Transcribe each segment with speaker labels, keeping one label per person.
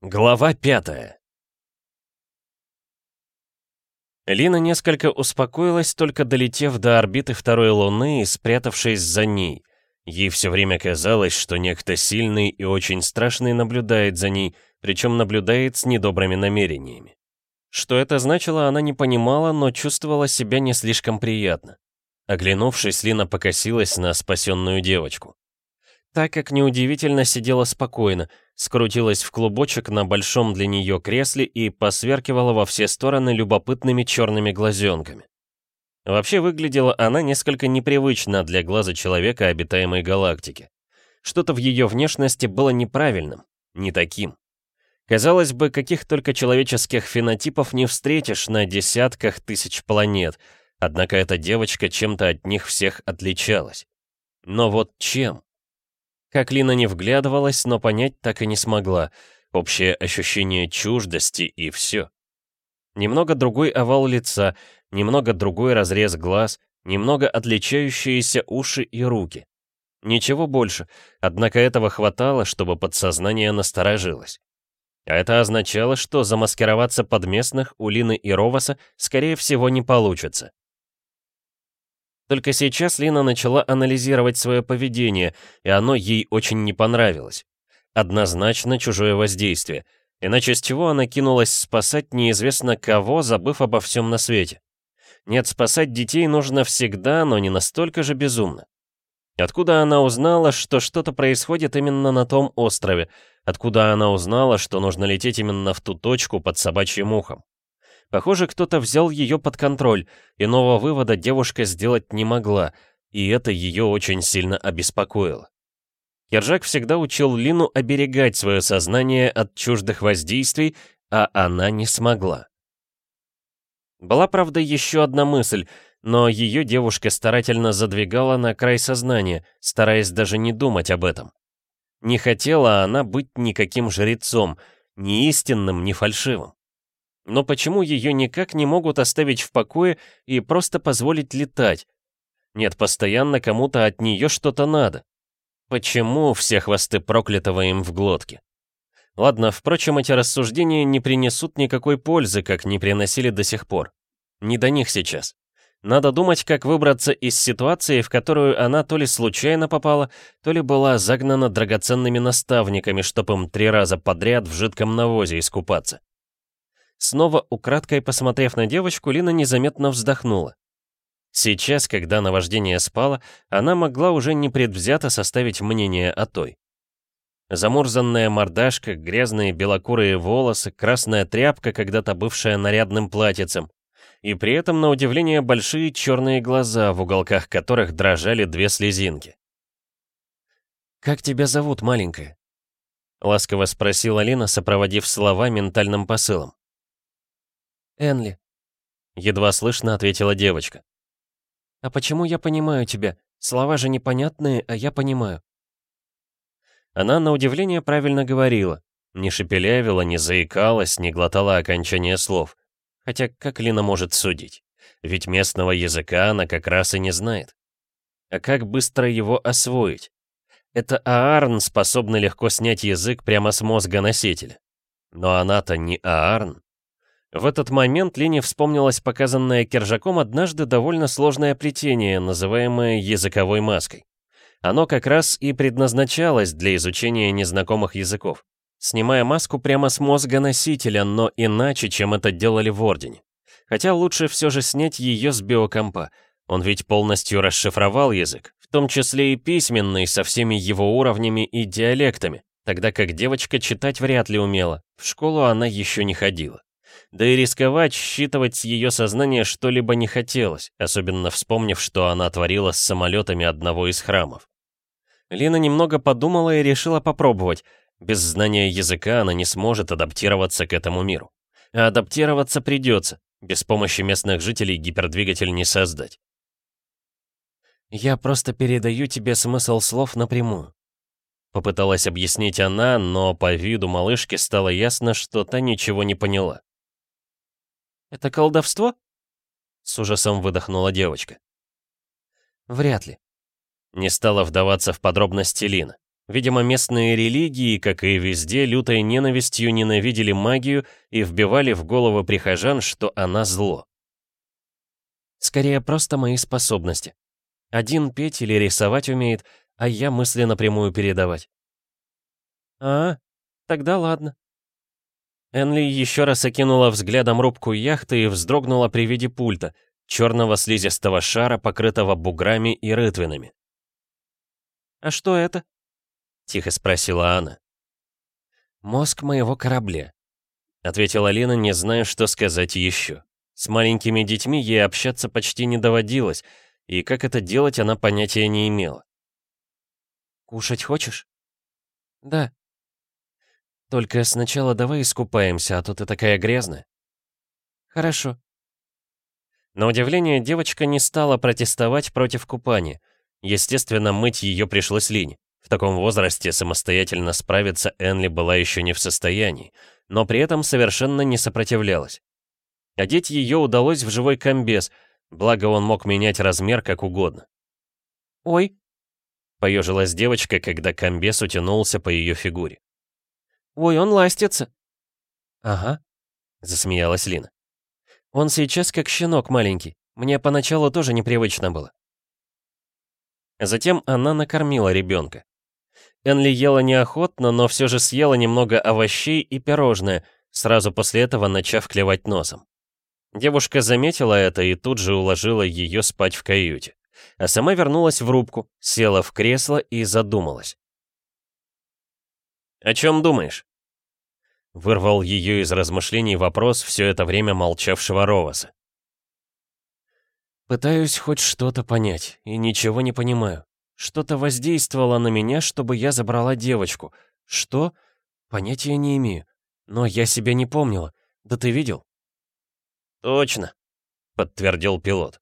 Speaker 1: Глава пятая Лина несколько успокоилась, только долетев до орбиты второй Луны и спрятавшись за ней. Ей все время казалось, что некто сильный и очень страшный наблюдает за ней, причем наблюдает с недобрыми намерениями. Что это значило, она не понимала, но чувствовала себя не слишком приятно. Оглянувшись, Лина покосилась на спасенную девочку. Так как неудивительно сидела спокойно, скрутилась в клубочек на большом для нее кресле и посверкивала во все стороны любопытными черными глазенками. Вообще выглядела она несколько непривычно для глаза человека обитаемой галактики. Что-то в ее внешности было неправильным, не таким. Казалось бы, каких только человеческих фенотипов не встретишь на десятках тысяч планет, однако эта девочка чем-то от них всех отличалась. Но вот чем? Как Лина не вглядывалась, но понять так и не смогла. Общее ощущение чуждости и все. Немного другой овал лица, немного другой разрез глаз, немного отличающиеся уши и руки. Ничего больше, однако этого хватало, чтобы подсознание насторожилось. А это означало, что замаскироваться под местных у Лины и Роваса, скорее всего, не получится. Только сейчас Лина начала анализировать свое поведение, и оно ей очень не понравилось. Однозначно чужое воздействие. Иначе с чего она кинулась спасать неизвестно кого, забыв обо всем на свете? Нет, спасать детей нужно всегда, но не настолько же безумно. Откуда она узнала, что что-то происходит именно на том острове? Откуда она узнала, что нужно лететь именно в ту точку под собачьим ухом? Похоже, кто-то взял ее под контроль, иного вывода девушка сделать не могла, и это ее очень сильно обеспокоило. Кержак всегда учил Лину оберегать свое сознание от чуждых воздействий, а она не смогла. Была, правда, еще одна мысль, но ее девушка старательно задвигала на край сознания, стараясь даже не думать об этом. Не хотела она быть никаким жрецом, ни истинным, ни фальшивым. Но почему ее никак не могут оставить в покое и просто позволить летать? Нет, постоянно кому-то от нее что-то надо. Почему все хвосты проклятого им в глотке? Ладно, впрочем, эти рассуждения не принесут никакой пользы, как не приносили до сих пор. Не до них сейчас. Надо думать, как выбраться из ситуации, в которую она то ли случайно попала, то ли была загнана драгоценными наставниками, чтоб им три раза подряд в жидком навозе искупаться. Снова украдкой посмотрев на девочку, Лина незаметно вздохнула. Сейчас, когда наваждение спало, она могла уже непредвзято составить мнение о той. Замурзанная мордашка, грязные белокурые волосы, красная тряпка, когда-то бывшая нарядным платьицем. И при этом, на удивление, большие черные глаза, в уголках которых дрожали две слезинки. «Как тебя зовут, маленькая?» — ласково спросила Лина, сопроводив слова ментальным посылом.
Speaker 2: Энли», —
Speaker 1: едва слышно ответила девочка.
Speaker 2: «А почему я понимаю тебя? Слова же непонятные, а я понимаю».
Speaker 1: Она, на удивление, правильно говорила. Не шепелявила, не заикалась, не глотала окончания слов. Хотя как Лина может судить? Ведь местного языка она как раз и не знает. А как быстро его освоить? Это Аарн способна легко снять язык прямо с мозга носителя. Но она-то не Аарн. В этот момент Лене вспомнилось показанное Кержаком однажды довольно сложное плетение, называемое языковой маской. Оно как раз и предназначалось для изучения незнакомых языков, снимая маску прямо с мозга носителя, но иначе, чем это делали в Ордене. Хотя лучше все же снять ее с биокомпа, он ведь полностью расшифровал язык, в том числе и письменный, со всеми его уровнями и диалектами, тогда как девочка читать вряд ли умела, в школу она еще не ходила. Да и рисковать, считывать с ее сознания что-либо не хотелось, особенно вспомнив, что она творила с самолетами одного из храмов. Лина немного подумала и решила попробовать. Без знания языка она не сможет адаптироваться к этому миру. А адаптироваться придется. Без помощи местных жителей гипердвигатель не создать.
Speaker 2: «Я просто передаю тебе смысл слов напрямую», —
Speaker 1: попыталась объяснить она, но по виду малышки стало ясно, что та ничего не поняла.
Speaker 2: «Это колдовство?»
Speaker 1: С ужасом выдохнула девочка.
Speaker 2: «Вряд ли».
Speaker 1: Не стала вдаваться в подробности Лина. Видимо, местные религии, как и везде, лютой ненавистью ненавидели магию и вбивали в головы прихожан, что она зло.
Speaker 2: Скорее, просто мои способности. Один петь или рисовать умеет, а я мысли напрямую передавать. А, тогда ладно.
Speaker 1: Энли еще раз окинула взглядом рубку яхты и вздрогнула при виде пульта, черного слизистого шара, покрытого буграми и рытвинами.
Speaker 2: «А что это?»
Speaker 1: Тихо спросила она.
Speaker 2: «Мозг моего корабля», —
Speaker 1: ответила Лена, не зная, что сказать еще. С маленькими детьми ей общаться почти не доводилось, и как это делать, она понятия не имела.
Speaker 2: «Кушать хочешь?»
Speaker 1: «Да».
Speaker 2: «Только сначала давай искупаемся, а то ты такая грязная».
Speaker 1: «Хорошо». На удивление, девочка не стала протестовать против купания. Естественно, мыть ее пришлось Лине. В таком возрасте самостоятельно справиться Энли была еще не в состоянии, но при этом совершенно не сопротивлялась. Одеть ее удалось в живой комбез, благо он мог менять размер как угодно.
Speaker 2: «Ой!»
Speaker 1: — поежилась девочка, когда комбез утянулся по ее фигуре.
Speaker 2: «Ой, он ластится!»
Speaker 1: «Ага», — засмеялась Лина.
Speaker 2: «Он сейчас как щенок маленький. Мне поначалу тоже непривычно было».
Speaker 1: Затем она накормила ребенка. Энли ела неохотно, но все же съела немного овощей и пирожное, сразу после этого начав клевать носом. Девушка заметила это и тут же уложила ее спать в каюте. А сама вернулась в рубку, села в кресло и задумалась. «О чем думаешь?» Вырвал ее из размышлений вопрос все это время молчавшего Роваса.
Speaker 2: «Пытаюсь хоть что-то понять, и ничего не понимаю. Что-то воздействовало на меня, чтобы я забрала девочку. Что? Понятия не имею. Но я себя не помнила. Да ты видел?
Speaker 1: Точно, подтвердил пилот.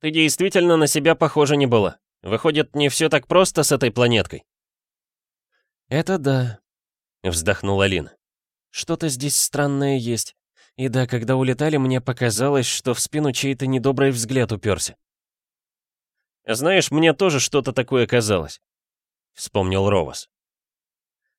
Speaker 1: Ты действительно на себя похожа не была. Выходит, не все так просто с этой планеткой.
Speaker 2: Это да,
Speaker 1: вздохнула Лина.
Speaker 2: Что-то здесь странное есть. И да, когда улетали, мне показалось, что в спину чей-то недобрый взгляд уперся.
Speaker 1: «Знаешь, мне тоже что-то такое казалось», — вспомнил Ровас.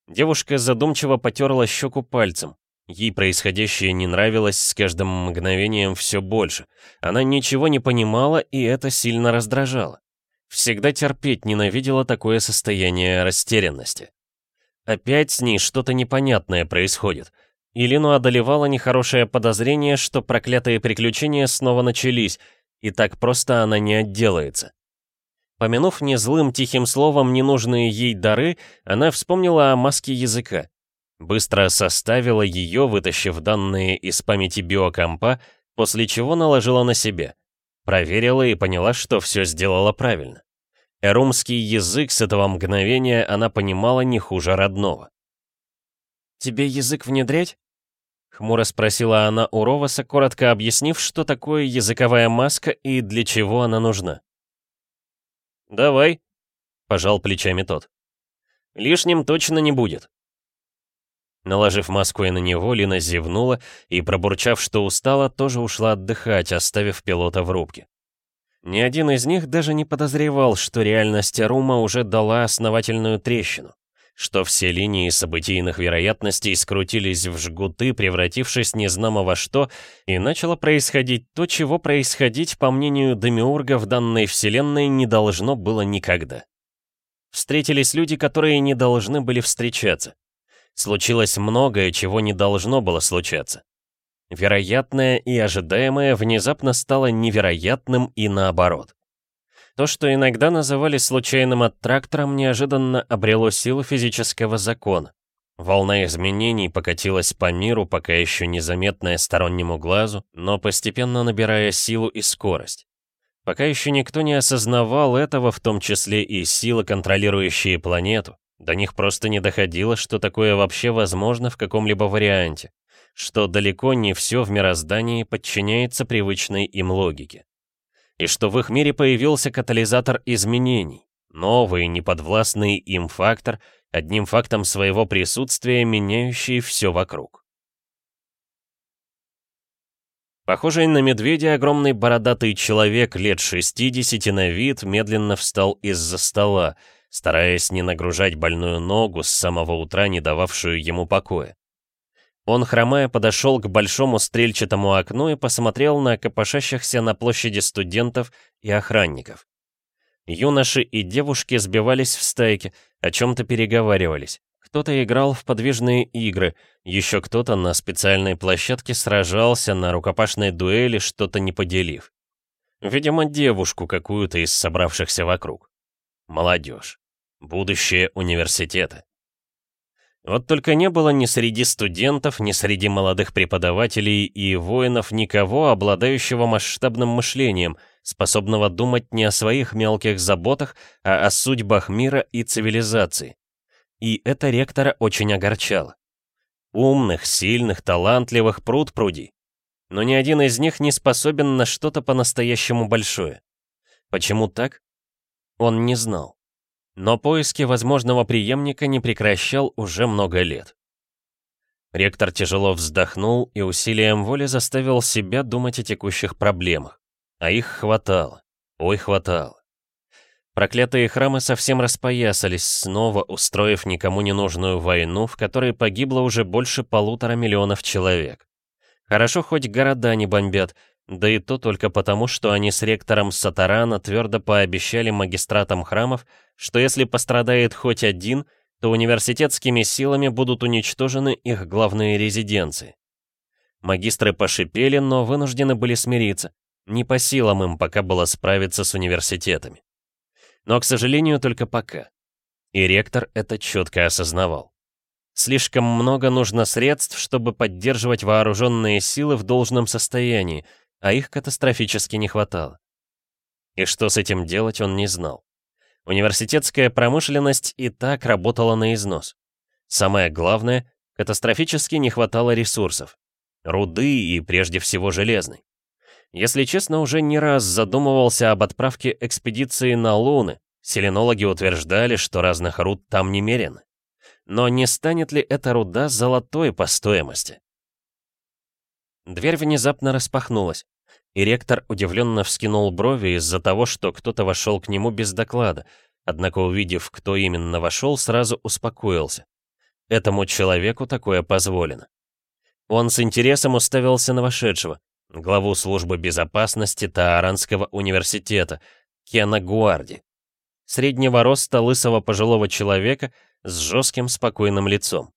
Speaker 1: Девушка задумчиво потерла щеку пальцем. Ей происходящее не нравилось с каждым мгновением все больше. Она ничего не понимала, и это сильно раздражало. Всегда терпеть ненавидела такое состояние растерянности. Опять с ней что-то непонятное происходит. Илину одолевало нехорошее подозрение, что проклятые приключения снова начались, и так просто она не отделается. Помянув незлым тихим словом ненужные ей дары, она вспомнила о маске языка. Быстро составила ее, вытащив данные из памяти биокомпа, после чего наложила на себя. Проверила и поняла, что все сделала правильно. Эрумский язык с этого мгновения она понимала не хуже родного.
Speaker 2: «Тебе язык внедрять?»
Speaker 1: Хмуро спросила она у Роваса, коротко объяснив, что такое языковая маска и для чего она нужна. «Давай», — пожал плечами тот. «Лишним точно не будет». Наложив маску и на него, Лина зевнула и, пробурчав, что устала, тоже ушла отдыхать, оставив пилота в рубке. Ни один из них даже не подозревал, что реальность Арума уже дала основательную трещину что все линии событийных вероятностей скрутились в жгуты, превратившись незнамо во что, и начало происходить то, чего происходить, по мнению Демиурга, в данной вселенной не должно было никогда. Встретились люди, которые не должны были встречаться. Случилось многое, чего не должно было случаться. Вероятное и ожидаемое внезапно стало невероятным и наоборот. То, что иногда называли случайным аттрактором, неожиданно обрело силу физического закона. Волна изменений покатилась по миру, пока еще незаметная стороннему глазу, но постепенно набирая силу и скорость. Пока еще никто не осознавал этого, в том числе и силы, контролирующие планету. До них просто не доходило, что такое вообще возможно в каком-либо варианте, что далеко не все в мироздании подчиняется привычной им логике и что в их мире появился катализатор изменений, новый, неподвластный им фактор, одним фактом своего присутствия меняющий все вокруг. Похожий на медведя огромный бородатый человек лет 60 на вид медленно встал из-за стола, стараясь не нагружать больную ногу с самого утра, не дававшую ему покоя. Он, хромая, подошел к большому стрельчатому окну и посмотрел на копошащихся на площади студентов и охранников. Юноши и девушки сбивались в стайки, о чем-то переговаривались. Кто-то играл в подвижные игры, еще кто-то на специальной площадке сражался на рукопашной дуэли, что-то не поделив. Видимо, девушку какую-то из собравшихся вокруг. Молодежь. Будущее университета. Вот только не было ни среди студентов, ни среди молодых преподавателей и воинов никого, обладающего масштабным мышлением, способного думать не о своих мелких заботах, а о судьбах мира и цивилизации. И это ректора очень огорчало. Умных, сильных, талантливых пруд пруди. Но ни один из них не способен на что-то по-настоящему большое. Почему так? Он не знал но поиски возможного преемника не прекращал уже много лет. Ректор тяжело вздохнул и усилием воли заставил себя думать о текущих проблемах. А их хватало. Ой, хватало. Проклятые храмы совсем распоясались, снова устроив никому не нужную войну, в которой погибло уже больше полутора миллионов человек. Хорошо, хоть города не бомбят, да и то только потому, что они с ректором Сатарана твердо пообещали магистратам храмов, что если пострадает хоть один, то университетскими силами будут уничтожены их главные резиденции. Магистры пошипели, но вынуждены были смириться. Не по силам им пока было справиться с университетами. Но, к сожалению, только пока. И ректор это четко осознавал. Слишком много нужно средств, чтобы поддерживать вооруженные силы в должном состоянии, а их катастрофически не хватало. И что с этим делать, он не знал. Университетская промышленность и так работала на износ. Самое главное, катастрофически не хватало ресурсов. Руды и прежде всего железной. Если честно, уже не раз задумывался об отправке экспедиции на Луны. Селенологи утверждали, что разных руд там немерено. Но не станет ли эта руда золотой по стоимости? Дверь внезапно распахнулась, и ректор удивленно вскинул брови из-за того, что кто-то вошел к нему без доклада, однако увидев, кто именно вошел, сразу успокоился. Этому человеку такое позволено. Он с интересом уставился на вошедшего, главу службы безопасности Тааранского университета, Кена Гуарди. Среднего роста лысого пожилого человека с жестким спокойным лицом.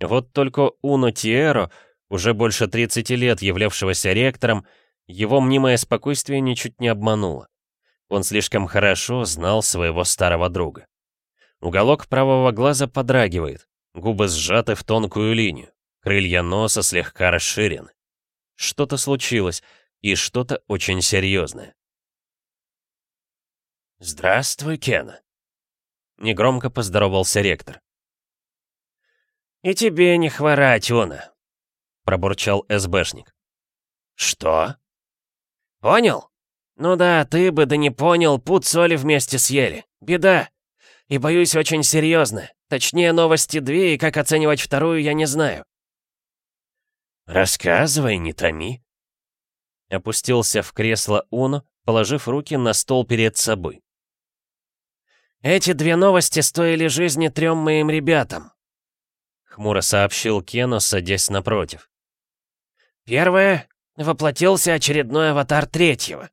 Speaker 1: Вот только Уно Тиэро уже больше 30 лет являвшегося ректором, его мнимое спокойствие ничуть не обмануло. Он слишком хорошо знал своего старого друга. Уголок правого глаза подрагивает, губы сжаты в тонкую линию, крылья носа слегка расширены. Что-то случилось, и что-то очень серьезное. «Здравствуй, Кена!» Негромко поздоровался ректор. «И тебе не хворать, Уна пробурчал СБшник. «Что?» «Понял? Ну да, ты бы да не понял, пуд соли вместе съели. Беда. И боюсь, очень серьезно. Точнее, новости две, и как оценивать вторую, я не знаю». «Рассказывай, не томи». Опустился в кресло Уно, положив руки на стол перед собой. «Эти две новости стоили жизни трем моим ребятам», — хмуро сообщил Кено, садясь напротив. Первое — воплотился очередной аватар третьего.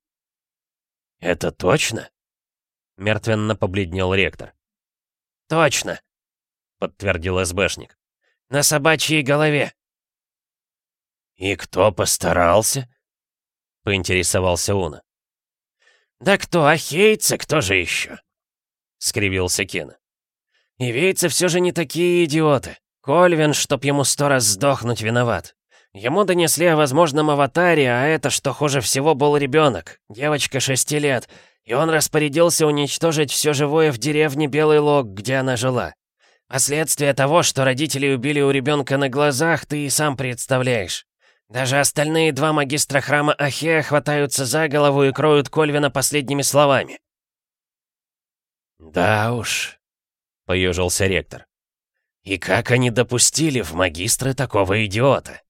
Speaker 1: «Это точно?» — мертвенно побледнел ректор. «Точно», — подтвердил СБшник. «На собачьей голове». «И кто постарался?» — поинтересовался Уна. «Да кто, ахейцы, кто же еще?» — скривился Кена. «Ивейцы все же не такие идиоты. Кольвин, чтоб ему сто раз сдохнуть, виноват. Ему донесли о возможном аватаре, а это, что хуже всего, был ребенок, девочка шести лет, и он распорядился уничтожить все живое в деревне Белый Лог, где она жила. Последствия того, что родители убили у ребенка на глазах, ты и сам представляешь. Даже остальные два магистра храма Ахея хватаются за голову и кроют Кольвина последними словами. «Да уж», — поежился ректор. «И как они допустили в магистры такого идиота?»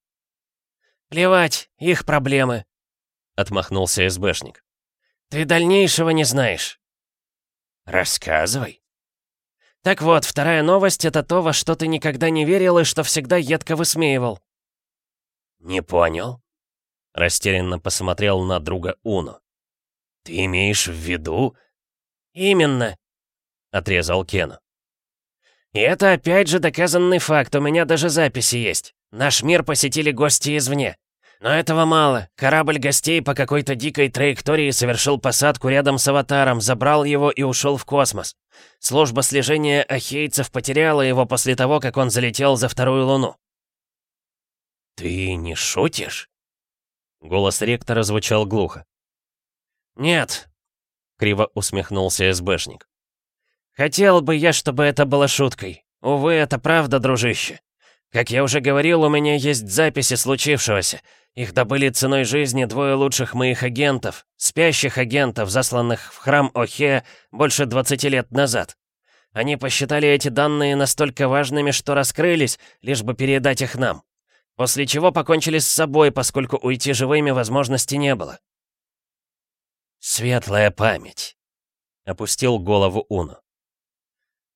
Speaker 1: «Плевать, их проблемы», — отмахнулся СБшник. «Ты дальнейшего не знаешь». «Рассказывай»,
Speaker 2: Так вот, вторая новость — это то, во что ты никогда не верил и что всегда едко высмеивал».
Speaker 1: «Не понял?» Растерянно посмотрел на друга Уно. «Ты имеешь в виду...»
Speaker 2: «Именно», — отрезал Кена. «И это опять же доказанный факт, у меня даже записи есть. Наш мир посетили гости извне. Но этого мало. Корабль гостей по какой-то дикой траектории совершил посадку рядом с аватаром, забрал его и ушел в космос. Служба слежения ахейцев потеряла его после того, как он залетел за вторую луну.
Speaker 1: «Ты не шутишь?» Голос ректора звучал глухо.
Speaker 2: «Нет», — криво усмехнулся СБшник. «Хотел бы я, чтобы это было шуткой. Увы, это правда, дружище. Как я уже говорил, у меня есть записи случившегося. Их добыли ценой жизни двое лучших моих агентов, спящих агентов, засланных в храм Охе больше 20 лет назад. Они посчитали эти данные настолько важными, что раскрылись, лишь бы передать их нам. После чего покончили с собой, поскольку уйти живыми возможности не было.
Speaker 1: «Светлая память», — опустил голову Уну.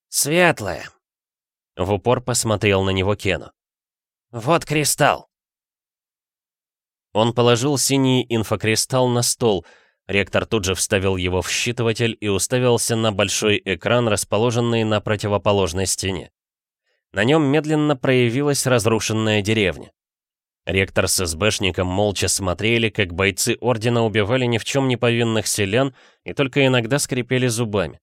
Speaker 2: «Светлая», в упор посмотрел на него Кену. «Вот кристалл!»
Speaker 1: Он положил синий инфокристалл на стол. Ректор тут же вставил его в считыватель и уставился на большой экран, расположенный на противоположной стене. На нем медленно проявилась разрушенная деревня. Ректор с СБшником молча смотрели, как бойцы Ордена убивали ни в чем не повинных селян и только иногда скрипели зубами.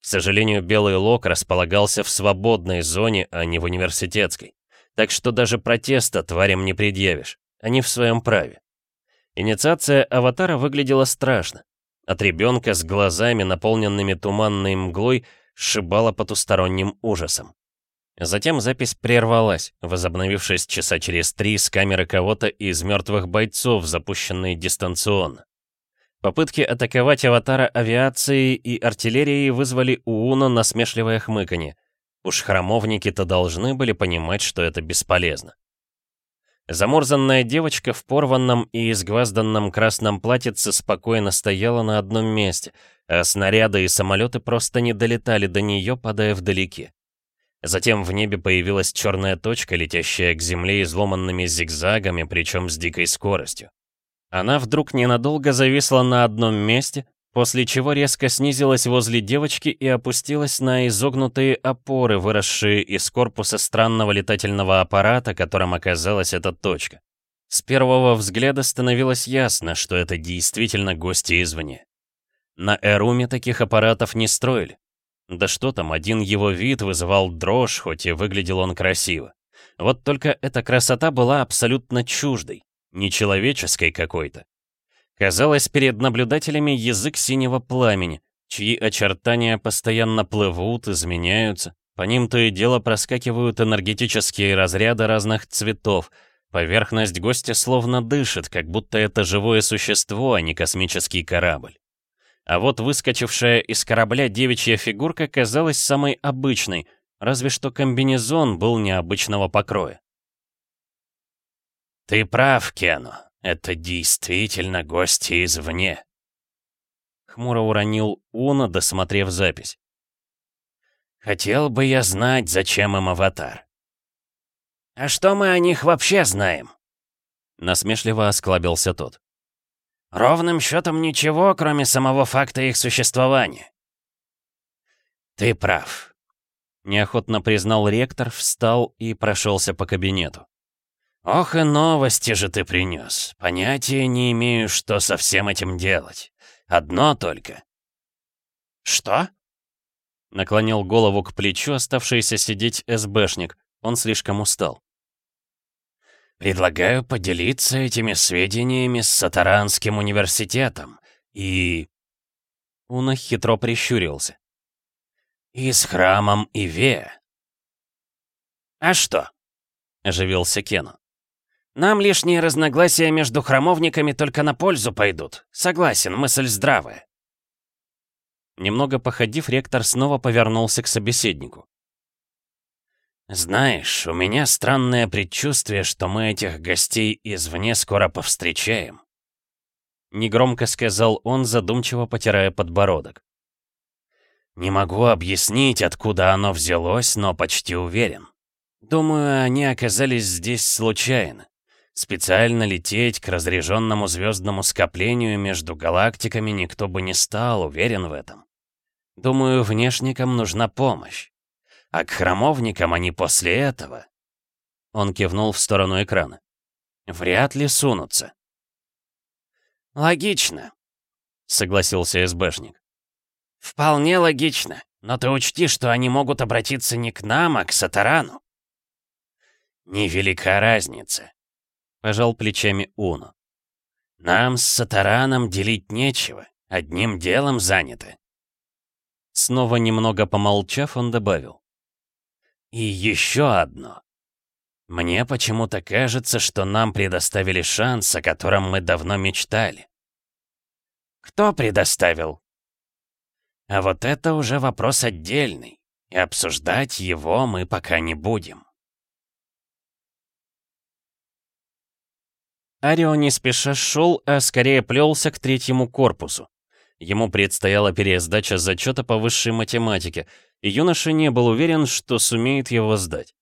Speaker 1: К сожалению, Белый Лог располагался в свободной зоне, а не в университетской. Так что даже протеста тварям не предъявишь. Они в своем праве. Инициация аватара выглядела страшно. От ребенка с глазами, наполненными туманной мглой, сшибала потусторонним ужасом. Затем запись прервалась, возобновившись часа через три с камеры кого-то из мертвых бойцов, запущенной дистанционно. Попытки атаковать аватара авиацией и артиллерией вызвали у Уна насмешливое хмыканье. Уж храмовники-то должны были понимать, что это бесполезно. Заморзанная девочка в порванном и изгвазданном красном платьице спокойно стояла на одном месте, а снаряды и самолеты просто не долетали до нее, падая вдалеке. Затем в небе появилась черная точка, летящая к земле изломанными зигзагами, причем с дикой скоростью. Она вдруг ненадолго зависла на одном месте, после чего резко снизилась возле девочки и опустилась на изогнутые опоры, выросшие из корпуса странного летательного аппарата, которым оказалась эта точка. С первого взгляда становилось ясно, что это действительно гости извне. На Эруме таких аппаратов не строили. Да что там, один его вид вызывал дрожь, хоть и выглядел он красиво. Вот только эта красота была абсолютно чуждой нечеловеческой какой-то. Казалось, перед наблюдателями язык синего пламени, чьи очертания постоянно плывут, изменяются, по ним то и дело проскакивают энергетические разряды разных цветов, поверхность гостя словно дышит, как будто это живое существо, а не космический корабль. А вот выскочившая из корабля девичья фигурка казалась самой обычной, разве что комбинезон был необычного покроя. «Ты прав, Кену. Это действительно гости извне». Хмуро уронил Уна, досмотрев запись. «Хотел бы я знать, зачем им аватар». «А что мы о них вообще знаем?» Насмешливо осклабился тот. «Ровным счетом ничего, кроме самого факта их существования». «Ты прав», — неохотно признал ректор, встал и прошелся по кабинету. «Ох и новости же ты принес. Понятия не имею, что со всем этим делать. Одно только». «Что?» Наклонил голову к плечу оставшийся сидеть СБшник. Он слишком устал. «Предлагаю поделиться этими сведениями с Сатаранским университетом и...» Уна хитро прищурился. «И с храмом Иве». «А что?» — оживился Кену. Нам лишние разногласия между храмовниками только на пользу пойдут. Согласен, мысль здравая. Немного походив, ректор снова повернулся к собеседнику. «Знаешь, у меня странное предчувствие, что мы этих гостей извне скоро повстречаем», — негромко сказал он, задумчиво потирая подбородок. Не могу объяснить, откуда оно взялось, но почти уверен. Думаю, они оказались здесь случайно. Специально лететь к разряженному звездному скоплению между галактиками никто бы не стал, уверен в этом. Думаю, внешникам нужна помощь. А к храмовникам они после этого... Он кивнул в сторону экрана. Вряд ли сунутся. «Логично», — согласился СБшник. «Вполне логично, но ты учти, что они могут обратиться не к нам, а к Сатарану». «Невелика разница», — пожал плечами Уно. «Нам с Сатараном делить нечего, одним делом заняты». Снова немного помолчав, он добавил. «И еще одно. Мне почему-то кажется, что нам предоставили шанс, о котором мы давно мечтали». «Кто предоставил?» «А вот это уже вопрос отдельный, и обсуждать его мы пока не будем».
Speaker 2: Арио не спеша шел, а скорее плелся к третьему корпусу. Ему предстояла пересдача зачета по высшей математике, и юноша не был уверен, что сумеет его сдать.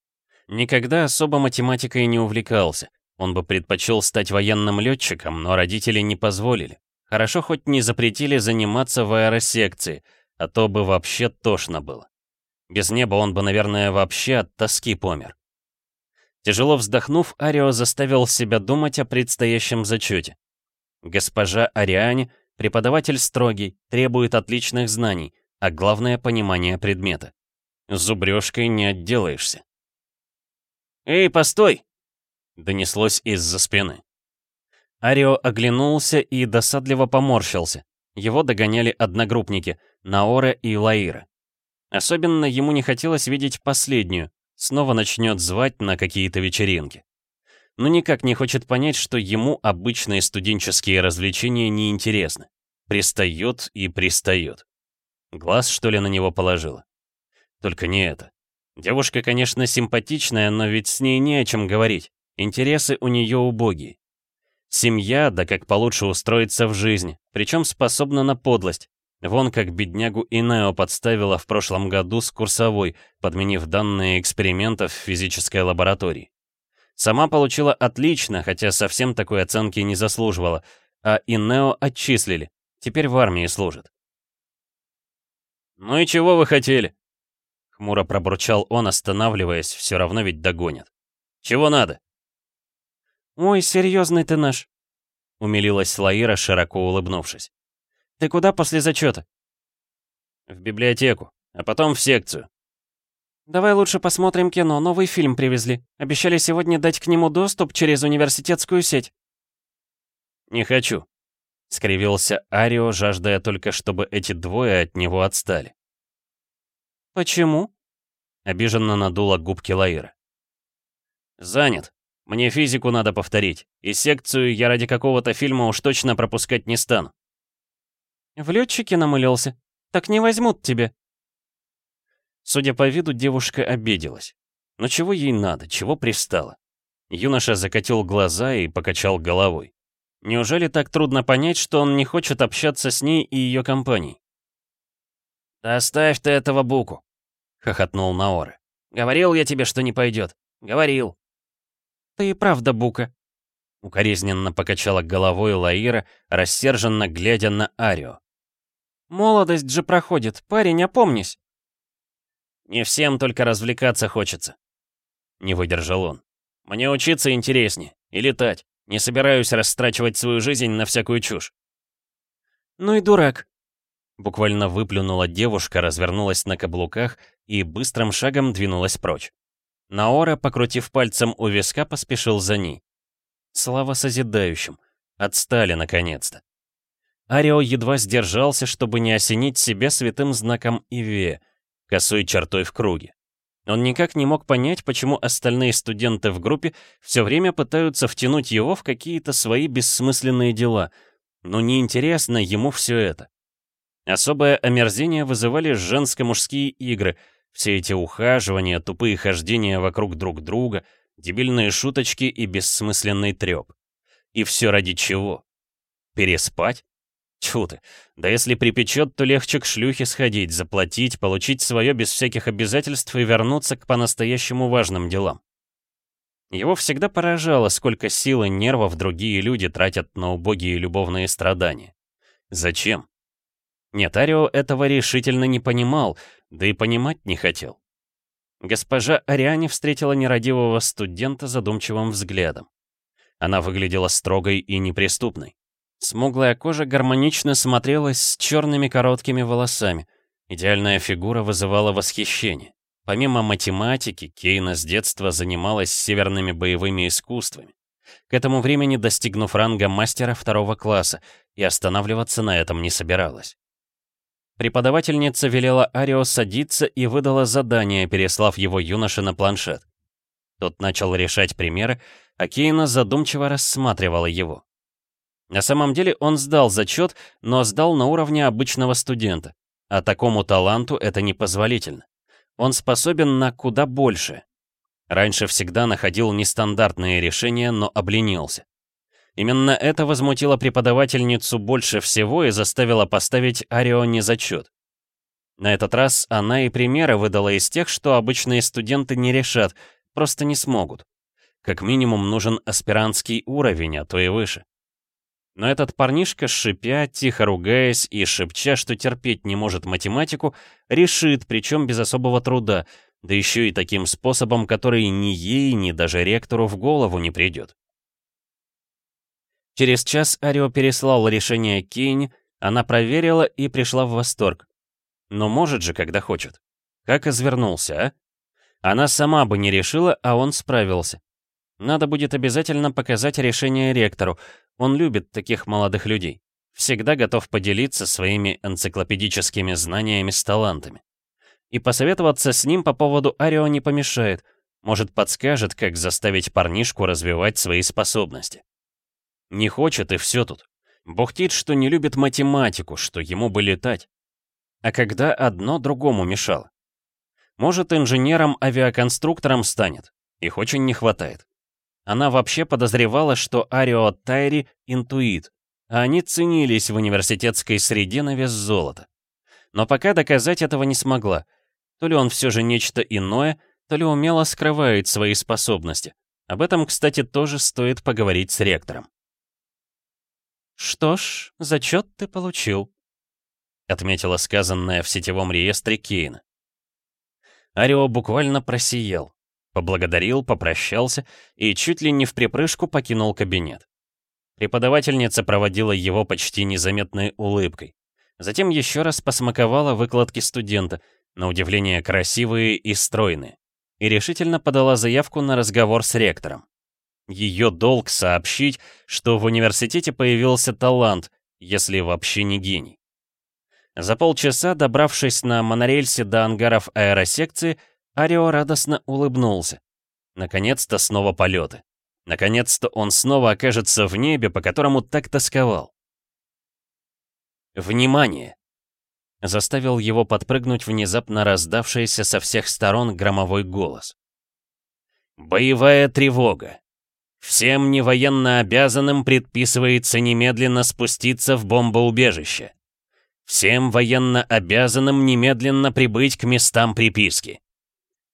Speaker 2: Никогда особо математикой не увлекался. Он бы предпочел стать военным летчиком, но родители не позволили. Хорошо хоть не запретили заниматься в аэросекции, а то бы вообще тошно было. Без неба он бы, наверное, вообще от тоски помер. Тяжело вздохнув, Арио заставил себя думать о предстоящем зачете. Госпожа Ариане, преподаватель строгий, требует отличных знаний, а главное — понимание предмета. Зубрёжкой не отделаешься. «Эй, постой!» — донеслось из-за спины. Арио оглянулся и досадливо поморщился. Его догоняли одногруппники — Наора и Лаира. Особенно ему не хотелось видеть последнюю, Снова начнет звать на какие-то вечеринки. Но никак не хочет понять, что ему обычные студенческие развлечения не интересны. Пристает и пристает. Глаз, что ли, на него положила? Только не это. Девушка, конечно, симпатичная, но ведь с ней не о чем говорить. Интересы у нее убогие. Семья, да как получше устроиться в жизни, причем способна на подлость, Вон как беднягу Инео подставила в прошлом году с курсовой, подменив данные экспериментов в физической лаборатории. Сама получила отлично, хотя совсем такой оценки не заслуживала, а Инео отчислили, теперь в армии служит. «Ну и чего вы хотели?» Хмуро пробурчал он, останавливаясь, все равно ведь догонят. «Чего надо?»
Speaker 3: «Ой, серьезный ты наш», —
Speaker 2: умилилась Лаира, широко улыбнувшись.
Speaker 3: Ты куда после зачета?
Speaker 2: В библиотеку, а потом в секцию.
Speaker 3: Давай лучше посмотрим кино, новый фильм привезли. Обещали сегодня дать к нему доступ через университетскую сеть.
Speaker 2: Не хочу. Скривился Арио, жаждая только, чтобы эти двое от него отстали.
Speaker 3: «Почему?»
Speaker 2: — обиженно надула губки Лаира. «Занят. Мне физику надо повторить, и секцию я ради какого-то фильма уж точно пропускать не стану».
Speaker 3: В летчике намылился. Так не возьмут тебе.
Speaker 2: Судя по виду, девушка обиделась. Но чего ей надо, чего пристало? Юноша закатил глаза и покачал головой. Неужели так трудно понять, что он не хочет общаться с ней и ее компанией? «Да оставь ты этого Буку!» — хохотнул Наора. «Говорил я тебе, что не пойдет. Говорил!»
Speaker 3: «Ты и правда Бука!»
Speaker 2: Укоризненно покачала головой Лаира, рассерженно глядя на Арио.
Speaker 3: Молодость же проходит, парень, опомнись.
Speaker 2: Не всем только развлекаться хочется. Не выдержал он. Мне учиться интереснее и летать. Не собираюсь растрачивать свою жизнь на всякую чушь.
Speaker 3: Ну и дурак.
Speaker 2: Буквально выплюнула девушка, развернулась на каблуках и быстрым шагом двинулась прочь. Наора, покрутив пальцем у виска, поспешил за ней. Слава созидающим. Отстали, наконец-то. Арио едва сдержался, чтобы не осенить себя святым знаком Иве, косой чертой в круге. Он никак не мог понять, почему остальные студенты в группе все время пытаются втянуть его в какие-то свои бессмысленные дела, но неинтересно ему все это. Особое омерзение вызывали женско-мужские игры, все эти ухаживания, тупые хождения вокруг друг друга, дебильные шуточки и бессмысленный треп. И все ради чего? Переспать?
Speaker 1: Тьфу ты, да если припечет, то легче к шлюхе сходить, заплатить, получить свое без всяких обязательств и вернуться к по-настоящему важным делам. Его всегда поражало, сколько сил и нервов другие люди тратят на убогие любовные страдания. Зачем? Нет, Арио этого решительно не понимал, да и понимать не хотел. Госпожа Ариане встретила нерадивого студента задумчивым взглядом. Она выглядела строгой и неприступной. Смуглая кожа гармонично смотрелась с черными короткими волосами. Идеальная фигура вызывала восхищение. Помимо математики, Кейна с детства занималась северными боевыми искусствами. К этому времени достигнув ранга мастера второго класса, и останавливаться на этом не собиралась. Преподавательница велела Арио садиться и выдала задание, переслав его юноше на планшет. Тот начал решать примеры, а Кейна задумчиво рассматривала его. На самом деле он сдал зачет, но сдал на уровне обычного студента. А такому таланту это непозволительно. Он способен на куда больше. Раньше всегда находил нестандартные решения, но обленился. Именно это возмутило преподавательницу больше всего и заставило поставить Арио незачет. На этот раз она и примеры выдала из тех, что обычные студенты не решат, просто не смогут. Как минимум нужен аспирантский уровень, а то и выше. Но этот парнишка, шипя, тихо ругаясь и шепча, что терпеть не может математику, решит, причем без особого труда, да еще и таким способом, который ни ей, ни даже ректору в голову не придет. Через час Арио переслал решение Кейн, она проверила и пришла в восторг. Но может же, когда хочет. Как извернулся, а? Она сама бы не решила, а он справился. Надо будет обязательно показать решение ректору. Он любит таких молодых людей. Всегда готов поделиться своими энциклопедическими знаниями с талантами. И посоветоваться с ним по поводу Арио не помешает. Может, подскажет, как заставить парнишку развивать свои способности. Не хочет, и все тут. Бухтит, что не любит математику, что ему бы летать. А когда одно другому мешало? Может, инженером-авиаконструктором станет. Их очень не хватает. Она вообще подозревала, что Арио Тайри — интуит, а они ценились в университетской среде на вес золота. Но пока доказать этого не смогла. То ли он все же нечто иное, то ли умело скрывает свои способности. Об этом, кстати, тоже стоит поговорить с ректором. «Что ж, зачет ты получил», — отметила сказанное в сетевом реестре Кейна. Арио буквально просиял. Поблагодарил, попрощался и чуть ли не в припрыжку покинул кабинет. Преподавательница проводила его почти незаметной улыбкой. Затем еще раз посмаковала выкладки студента, на удивление красивые и стройные, и решительно подала заявку на разговор с ректором. Ее долг сообщить, что в университете появился талант, если вообще не гений. За полчаса, добравшись на монорельсе до ангаров аэросекции, Арио радостно улыбнулся. Наконец-то снова полеты. Наконец-то он снова окажется в небе, по которому так тосковал. «Внимание!» Заставил его подпрыгнуть внезапно раздавшийся со всех сторон громовой голос. «Боевая тревога! Всем невоенно обязанным предписывается немедленно спуститься в бомбоубежище. Всем военно обязанным немедленно прибыть к местам приписки.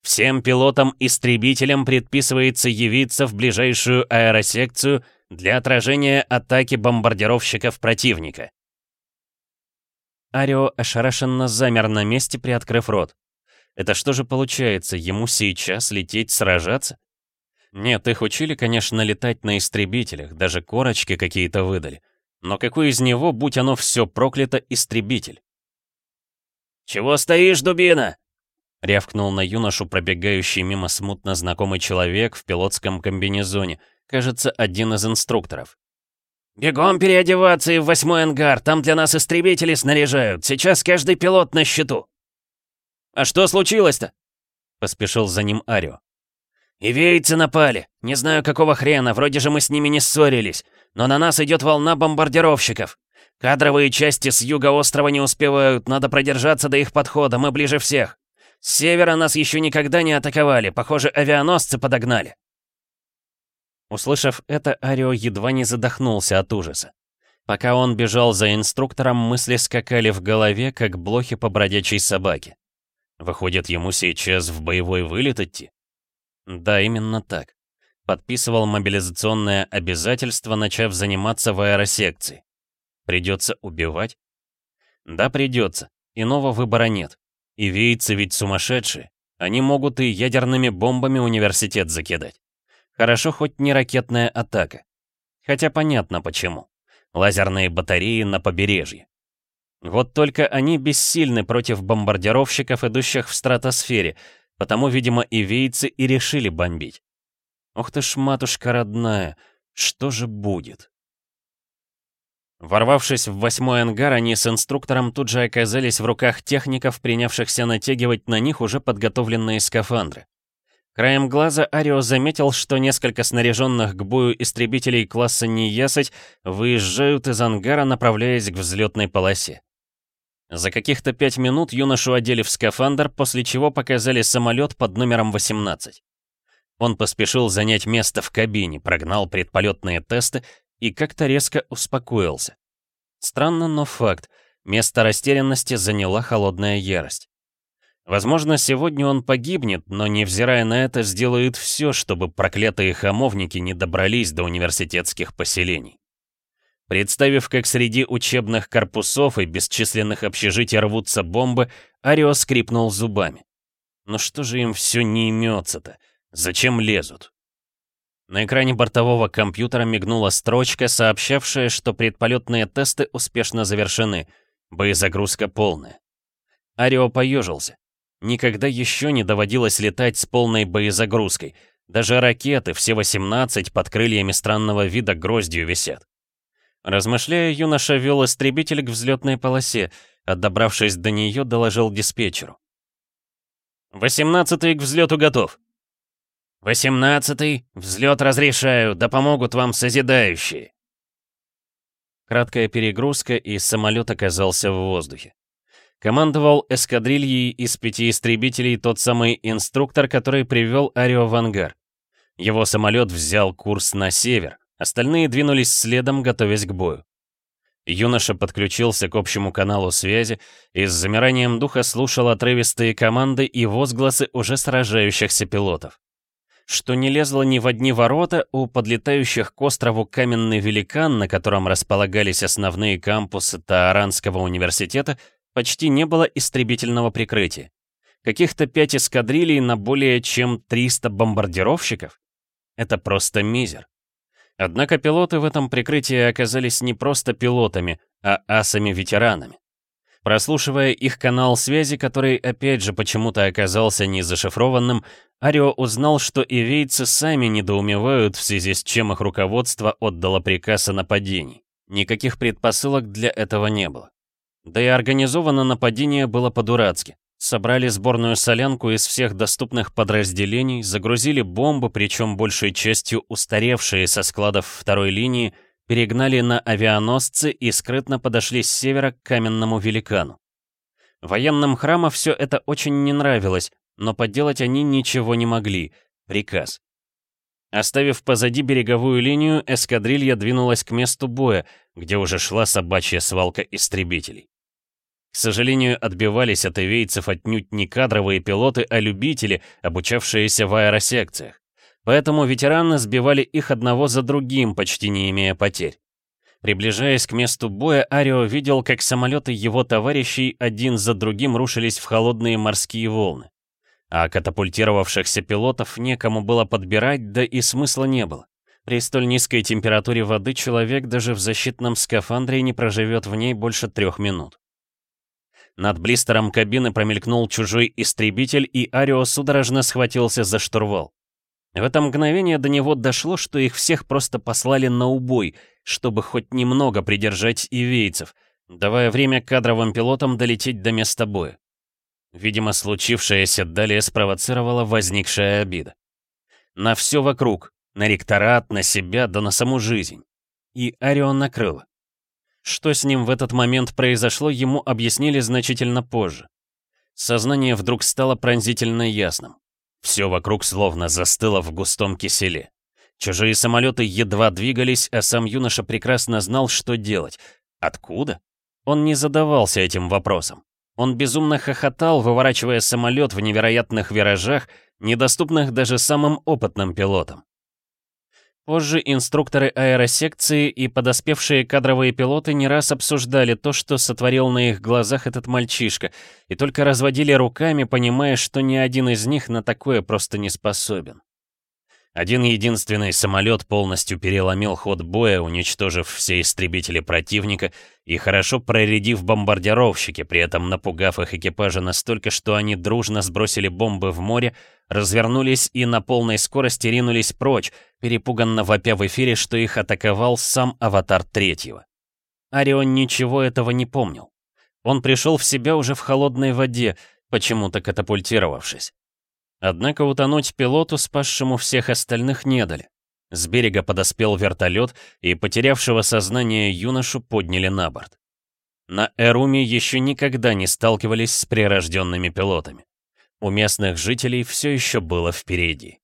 Speaker 1: Всем пилотам-истребителям предписывается явиться в ближайшую аэросекцию для отражения атаки бомбардировщиков противника. Арио ошарашенно замер на месте, приоткрыв рот. Это что же получается, ему сейчас лететь сражаться? Нет, их учили, конечно, летать на истребителях, даже корочки какие-то выдали. Но какой из него, будь оно все проклято, истребитель? «Чего стоишь, дубина?» Рявкнул на юношу пробегающий мимо смутно знакомый человек в пилотском комбинезоне, кажется, один из инструкторов. «Бегом переодеваться и в восьмой ангар, там для нас истребители снаряжают, сейчас каждый пилот на счету». «А что случилось-то?» — поспешил за ним Арио. «Ивейцы напали, не знаю какого хрена, вроде же мы с ними не ссорились, но на нас идет волна бомбардировщиков. Кадровые части с юга острова не успевают, надо продержаться до их подхода, мы ближе всех. С севера нас еще никогда не атаковали, похоже, авианосцы подогнали. Услышав это, Арио едва не задохнулся от ужаса. Пока он бежал за инструктором, мысли скакали в голове, как блохи по бродячей собаке. Выходит, ему сейчас в боевой вылет идти? Да, именно так. Подписывал мобилизационное обязательство, начав заниматься в аэросекции. Придется убивать? Да, придется. Иного выбора нет. И вейцы ведь сумасшедшие. Они могут и ядерными бомбами университет закидать. Хорошо, хоть не ракетная атака. Хотя понятно почему. Лазерные батареи на побережье. Вот только они бессильны против бомбардировщиков, идущих в стратосфере, потому, видимо, и вейцы и решили бомбить. Ух ты ж, матушка родная, что же будет? Ворвавшись в восьмой ангар, они с инструктором тут же оказались в руках техников, принявшихся натягивать на них уже подготовленные скафандры. Краем глаза Арио заметил, что несколько снаряженных к бою истребителей класса Неясыть выезжают из ангара, направляясь к взлетной полосе. За каких-то пять минут юношу одели в скафандр, после чего показали самолет под номером 18. Он поспешил занять место в кабине, прогнал предполетные тесты и как-то резко успокоился. Странно, но факт. Место растерянности заняла холодная ярость. Возможно, сегодня он погибнет, но, невзирая на это, сделает все, чтобы проклятые хамовники не добрались до университетских поселений. Представив, как среди учебных корпусов и бесчисленных общежитий рвутся бомбы, Арио скрипнул зубами. Но что же им все не имется-то? Зачем лезут? На экране бортового компьютера мигнула строчка, сообщавшая, что предполетные тесты успешно завершены. Боезагрузка полная. Арио поежился. Никогда еще не доводилось летать с полной боезагрузкой. Даже ракеты, все 18, под крыльями странного вида гроздью висят. Размышляя, юноша вел истребитель к взлетной полосе, а добравшись до нее, доложил диспетчеру. «Восемнадцатый к взлету готов». «Восемнадцатый, взлет разрешаю, да помогут вам созидающие». Краткая перегрузка, и самолет оказался в воздухе. Командовал эскадрильей из пяти истребителей тот самый инструктор, который привел Арио в ангар. Его самолет взял курс на север, Остальные двинулись следом, готовясь к бою. Юноша подключился к общему каналу связи и с замиранием духа слушал отрывистые команды и возгласы уже сражающихся пилотов. Что не лезло ни в одни ворота, у подлетающих к острову каменный великан, на котором располагались основные кампусы Тааранского университета, почти не было истребительного прикрытия. Каких-то пять эскадрилей на более чем 300 бомбардировщиков? Это просто мизер. Однако пилоты в этом прикрытии оказались не просто пилотами, а асами-ветеранами. Прослушивая их канал связи, который опять же почему-то оказался не зашифрованным, Арио узнал, что ивейцы сами недоумевают, в связи с чем их руководство отдало приказ о нападении. Никаких предпосылок для этого не было. Да и организовано нападение было по-дурацки. Собрали сборную солянку из всех доступных подразделений, загрузили бомбы, причем большей частью устаревшие со складов второй линии, перегнали на авианосцы и скрытно подошли с севера к каменному великану. Военным храма все это очень не нравилось, но поделать они ничего не могли. Приказ. Оставив позади береговую линию, эскадрилья двинулась к месту боя, где уже шла собачья свалка истребителей. К сожалению, отбивались от ивейцев отнюдь не кадровые пилоты, а любители, обучавшиеся в аэросекциях. Поэтому ветераны сбивали их одного за другим, почти не имея потерь. Приближаясь к месту боя, Арио видел, как самолеты его товарищей один за другим рушились в холодные морские волны. А катапультировавшихся пилотов некому было подбирать, да и смысла не было. При столь низкой температуре воды человек даже в защитном скафандре не проживет в ней больше трех минут. Над блистером кабины промелькнул чужой истребитель, и Арио судорожно схватился за штурвал. В это мгновение до него дошло, что их всех просто послали на убой, чтобы хоть немного придержать ивейцев, давая время кадровым пилотам долететь до места боя. Видимо, случившееся далее спровоцировало возникшая обида. На все вокруг, на ректорат, на себя, да на саму жизнь. И Арион накрыло. Что с ним в этот момент произошло, ему объяснили значительно позже. Сознание вдруг стало пронзительно ясным. Все вокруг словно застыло в густом киселе. Чужие самолеты едва двигались, а сам юноша прекрасно знал, что делать. Откуда? Он не задавался этим вопросом. Он безумно хохотал, выворачивая самолет в невероятных виражах, недоступных даже самым опытным пилотам. Позже инструкторы аэросекции и подоспевшие кадровые пилоты не раз обсуждали то, что сотворил на их глазах этот мальчишка, и только разводили руками, понимая, что ни один из них на такое просто не способен. Один единственный самолет полностью переломил ход боя, уничтожив все истребители противника и хорошо проредив бомбардировщики, при этом напугав их экипажа настолько, что они дружно сбросили бомбы в море, развернулись и на полной скорости ринулись прочь, перепуганно вопя в эфире, что их атаковал сам аватар третьего. Арион ничего этого не помнил. Он пришел в себя уже в холодной воде, почему-то катапультировавшись. Однако утонуть пилоту, спасшему всех остальных, не дали. С берега подоспел вертолет, и потерявшего сознание юношу подняли на борт. На Эруме еще никогда не сталкивались с прирожденными пилотами. У местных жителей все еще было впереди.